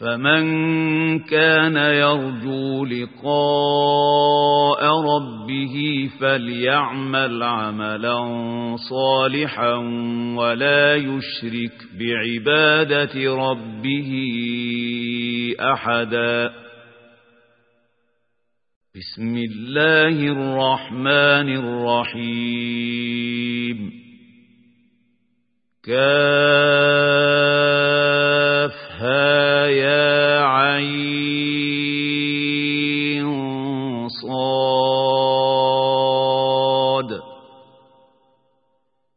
فمن كان يرجو لقاء ربه فليعمل عملا صالحا ولا يشرك بعبادة ربه أحدا. بسم الله الرحمن الرحيم. كافها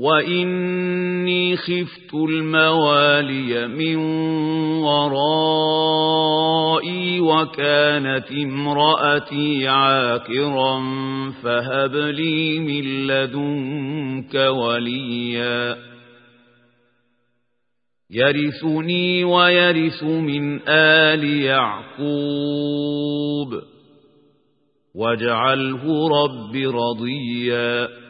وإني خفت الموالي من ورائي وكانت امرأتي عاقرا فهب لي من لدنك وليا يرثني ويرث من آل يعقوب واجعله رب رضيا